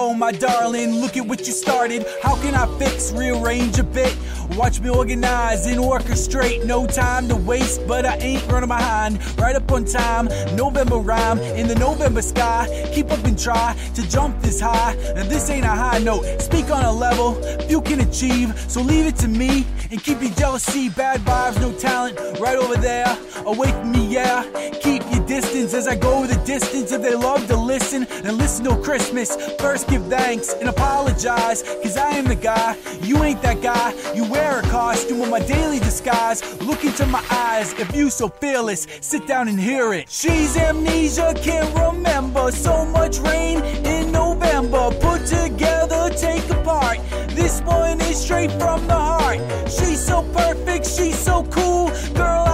Oh my darling, look at what you started. How can I fix, rearrange a bit? Watch me organize and orchestrate. No time to waste, but I ain't running behind. Right up on time, November rhyme in the November sky. Keep up and try to jump this high. And this ain't a high note. Speak on a level few can achieve. So leave it to me and keep your jealousy, bad vibes, no talent. Right over there, away from me, yeah. Keep your distance as I go the distance. If they love to listen and listen till Christmas, first give thanks and apologize. Cause I am the guy, you ain't that guy. You wear a costume with my daily disguise. Look into my eyes, if you so fearless, sit down and hear it. She's amnesia, can't remember. So much rain in November. Put together, take apart. This one is straight from the heart. She's so perfect, she's so cool. Girl,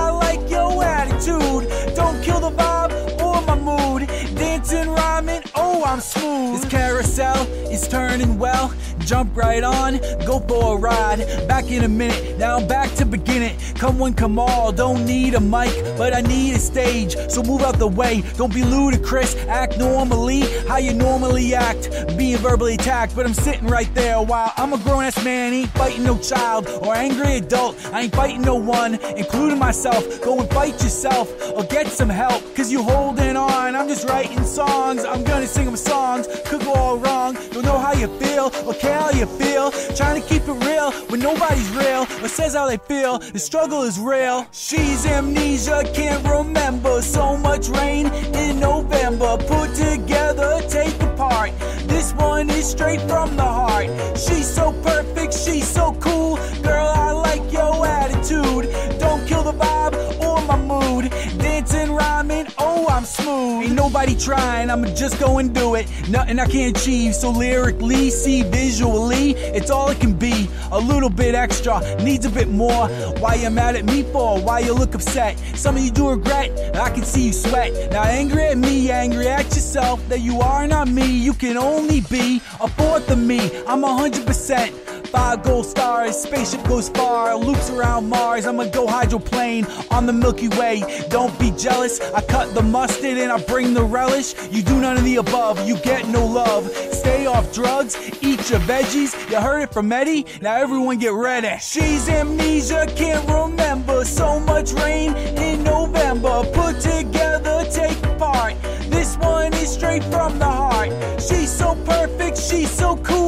Carousel is turning well. Jump right on, go for a ride. Back in a minute, now back to begin it. Come one, come all, don't need a mic, but I need a stage. So move out the way, don't be ludicrous. Act normally, how you normally act. Being verbally attacked, but I'm sitting right there while I'm a grown ass man, ain't fighting no child or angry adult. I ain't fighting no one, including myself. Go and fight yourself or get some help, cause you holding on. I'm just writing songs, I'm gonna sing them songs. Could go all wrong, don't know how you feel or care how you feel. Trying to keep it real when nobody's real or says how they feel. The struggle is real. She's amnesia, can't remember. So much rain in November. Put together, take apart. This one is straight from the heart. She's so perfect, she's so cool. Girl, I'm smooth. Ain't nobody trying, I'ma just go and do it. Nothing I can't achieve, so lyrically, see visually, it's all it can be. A little bit extra, needs a bit more. Why you mad at me for? Why you look upset? Some of you do regret, I can see you sweat. Now angry at me, angry at yourself that you are not me. You can only be a fourth of me. I'm a hundred percent. Five gold stars, spaceship goes far, loops around Mars. I'ma go hydroplane on the Milky Way. Don't be jealous, I cut the mustard and I bring the relish. You do none of the above, you get no love. Stay off drugs, eat your veggies. You heard it from Eddie, now everyone get ready. She's amnesia, can't remember. So much rain in November. Put together, take part. This one is straight from the heart. She's so perfect, she's so cool.